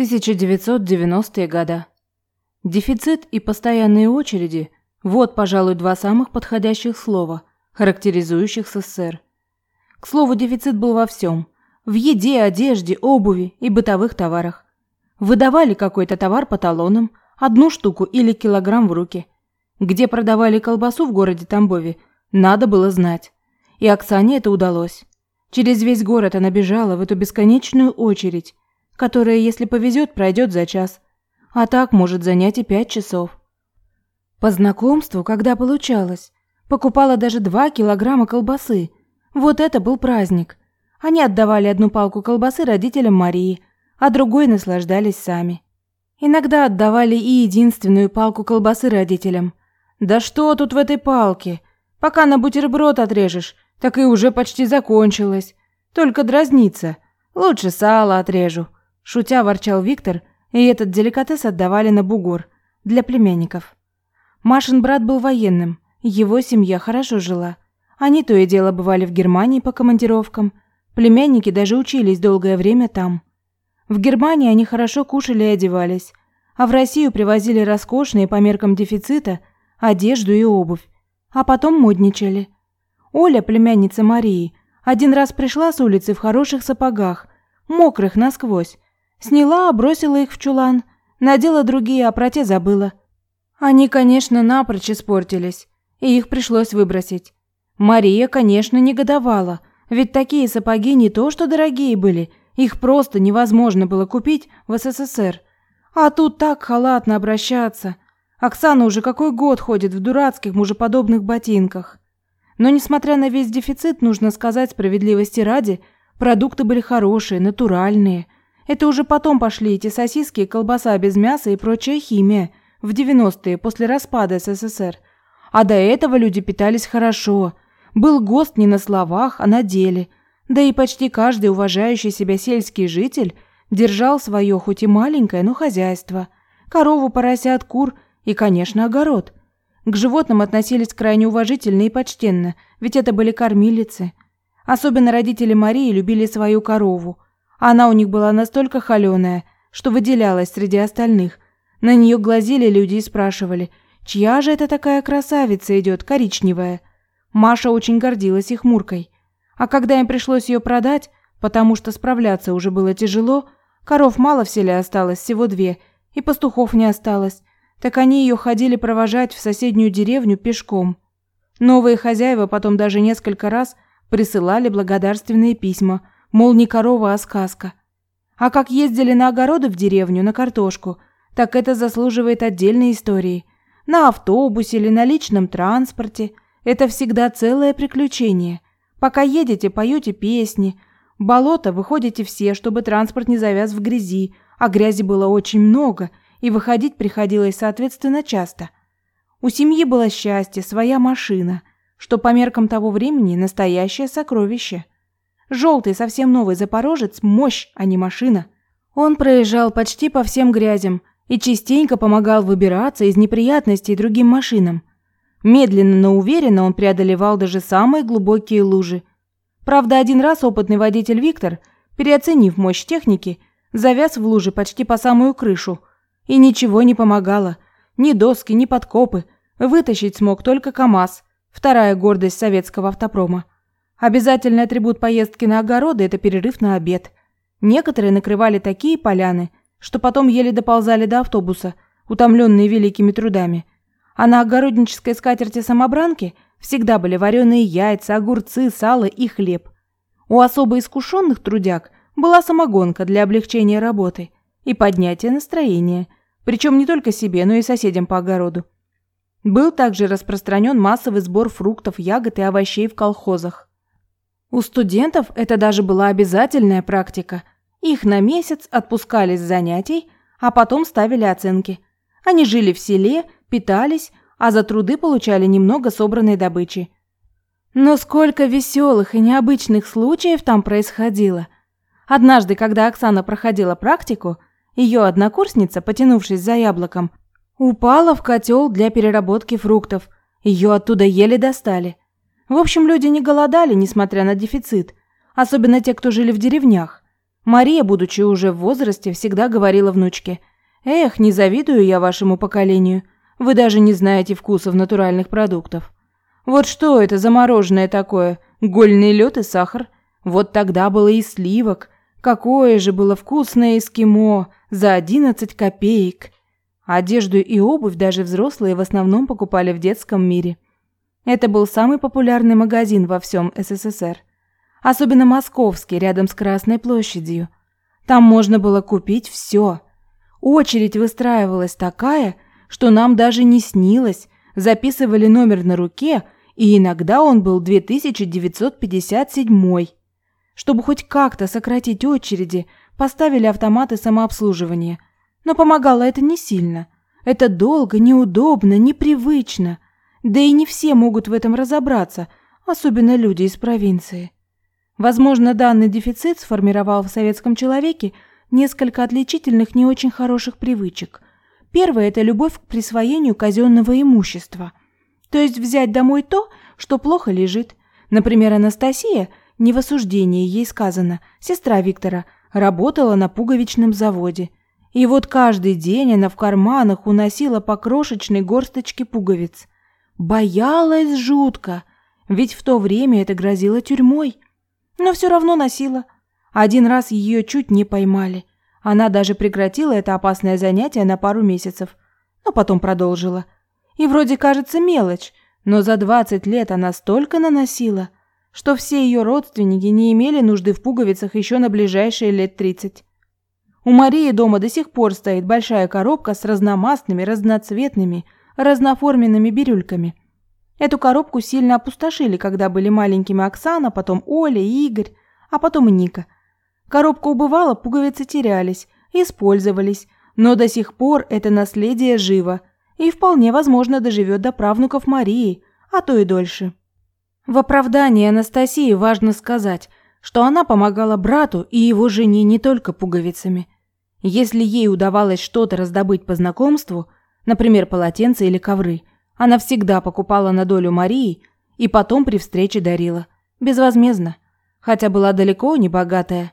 1990-е годы. Дефицит и постоянные очереди – вот, пожалуй, два самых подходящих слова, характеризующих СССР. К слову, дефицит был во всем – в еде, одежде, обуви и бытовых товарах. Выдавали какой-то товар по талонам, одну штуку или килограмм в руки. Где продавали колбасу в городе Тамбове, надо было знать. И Оксане это удалось. Через весь город она бежала в эту бесконечную очередь, которая, если повезет, пройдет за час, а так может занять и пять часов. По знакомству, когда получалось, покупала даже два килограмма колбасы. Вот это был праздник. Они отдавали одну палку колбасы родителям Марии, а другой наслаждались сами. Иногда отдавали и единственную палку колбасы родителям. Да что тут в этой палке? Пока на бутерброд отрежешь, так и уже почти закончилось. Только дразниться. Лучше сало отрежу. Шутя ворчал Виктор, и этот деликатес отдавали на бугор для племянников. Машин брат был военным, его семья хорошо жила. Они то и дело бывали в Германии по командировкам. Племянники даже учились долгое время там. В Германии они хорошо кушали и одевались, а в Россию привозили роскошные по меркам дефицита одежду и обувь, а потом модничали. Оля, племянница Марии, один раз пришла с улицы в хороших сапогах, мокрых насквозь, Сняла, бросила их в чулан, надела другие, а про те забыла. Они, конечно, напрочь испортились, и их пришлось выбросить. Мария, конечно, негодовала, ведь такие сапоги не то что дорогие были, их просто невозможно было купить в СССР. А тут так халатно обращаться. Оксана уже какой год ходит в дурацких мужеподобных ботинках. Но несмотря на весь дефицит, нужно сказать справедливости ради, продукты были хорошие, натуральные – это уже потом пошли эти сосиски, колбаса без мяса и прочая химия в 90-е после распада СССР. А до этого люди питались хорошо. Был ГОСТ не на словах, а на деле. Да и почти каждый уважающий себя сельский житель держал свое хоть и маленькое, но хозяйство. Корову, поросят, кур и, конечно, огород. К животным относились крайне уважительно и почтенно, ведь это были кормилицы. Особенно родители Марии любили свою корову – она у них была настолько холёная, что выделялась среди остальных. На нее глазели люди и спрашивали, чья же это такая красавица идет, коричневая. Маша очень гордилась их Муркой. А когда им пришлось ее продать, потому что справляться уже было тяжело, коров мало в селе осталось, всего две, и пастухов не осталось, так они ее ходили провожать в соседнюю деревню пешком. Новые хозяева потом даже несколько раз присылали благодарственные письма – Мол, не корова, а сказка. А как ездили на огороды в деревню, на картошку, так это заслуживает отдельной истории. На автобусе или на личном транспорте. Это всегда целое приключение. Пока едете, поете песни. Болото выходите все, чтобы транспорт не завяз в грязи, а грязи было очень много, и выходить приходилось, соответственно, часто. У семьи было счастье, своя машина, что по меркам того времени настоящее сокровище. Желтый, совсем новый Запорожец – мощь, а не машина. Он проезжал почти по всем грязям и частенько помогал выбираться из неприятностей другим машинам. Медленно, но уверенно он преодолевал даже самые глубокие лужи. Правда, один раз опытный водитель Виктор, переоценив мощь техники, завяз в луже почти по самую крышу. И ничего не помогало. Ни доски, ни подкопы. Вытащить смог только КАМАЗ, вторая гордость советского автопрома. Обязательный атрибут поездки на огороды – это перерыв на обед. Некоторые накрывали такие поляны, что потом еле доползали до автобуса, утомленные великими трудами. А на огороднической скатерти-самобранке всегда были вареные яйца, огурцы, сало и хлеб. У особо искушенных трудяг была самогонка для облегчения работы и поднятия настроения, причем не только себе, но и соседям по огороду. Был также распространен массовый сбор фруктов, ягод и овощей в колхозах. У студентов это даже была обязательная практика. Их на месяц отпускали с занятий, а потом ставили оценки. Они жили в селе, питались, а за труды получали немного собранной добычи. Но сколько веселых и необычных случаев там происходило. Однажды, когда Оксана проходила практику, ее однокурсница, потянувшись за яблоком, упала в котел для переработки фруктов. Ее оттуда еле достали. В общем, люди не голодали, несмотря на дефицит, особенно те, кто жили в деревнях. Мария, будучи уже в возрасте, всегда говорила внучке, «Эх, не завидую я вашему поколению. Вы даже не знаете вкусов натуральных продуктов. Вот что это за мороженое такое? Гольный лед и сахар? Вот тогда было и сливок. Какое же было вкусное эскимо за 11 копеек. Одежду и обувь даже взрослые в основном покупали в детском мире. Это был самый популярный магазин во всем СССР. Особенно московский, рядом с Красной площадью. Там можно было купить все. Очередь выстраивалась такая, что нам даже не снилось. Записывали номер на руке, и иногда он был 2957. Чтобы хоть как-то сократить очереди, поставили автоматы самообслуживания. Но помогало это не сильно. Это долго, неудобно, непривычно. Да и не все могут в этом разобраться, особенно люди из провинции. Возможно, данный дефицит сформировал в советском человеке несколько отличительных не очень хороших привычек – Первое – это любовь к присвоению казенного имущества. То есть взять домой то, что плохо лежит. Например, Анастасия, не в осуждении ей сказано, сестра Виктора, работала на пуговичном заводе. И вот каждый день она в карманах уносила по крошечной горсточке пуговиц. Боялась жутко, ведь в то время это грозило тюрьмой. Но все равно носила. Один раз ее чуть не поймали. Она даже прекратила это опасное занятие на пару месяцев, но потом продолжила. И вроде кажется мелочь, но за 20 лет она столько наносила, что все ее родственники не имели нужды в пуговицах еще на ближайшие лет 30. У Марии дома до сих пор стоит большая коробка с разномастными, разноцветными, разноформенными бирюльками. Эту коробку сильно опустошили, когда были маленькими Оксана, потом Оля, Игорь, а потом и Ника – Коробка убывала, пуговицы терялись, использовались, но до сих пор это наследие живо и вполне возможно доживет до правнуков Марии, а то и дольше. В оправдании Анастасии важно сказать, что она помогала брату и его жене не только пуговицами. Если ей удавалось что-то раздобыть по знакомству, например, полотенце или ковры, она всегда покупала на долю Марии и потом при встрече дарила. Безвозмездно. Хотя была далеко не богатая.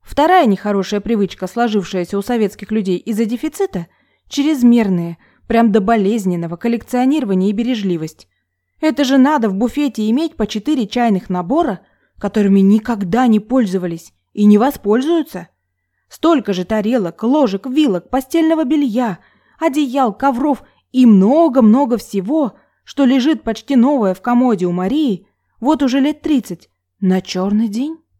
Вторая нехорошая привычка, сложившаяся у советских людей из-за дефицита – чрезмерное, прям до болезненного коллекционирование и бережливость. Это же надо в буфете иметь по четыре чайных набора, которыми никогда не пользовались и не воспользуются. Столько же тарелок, ложек, вилок, постельного белья, одеял, ковров и много-много всего, что лежит почти новое в комоде у Марии, вот уже лет тридцать, на черный день.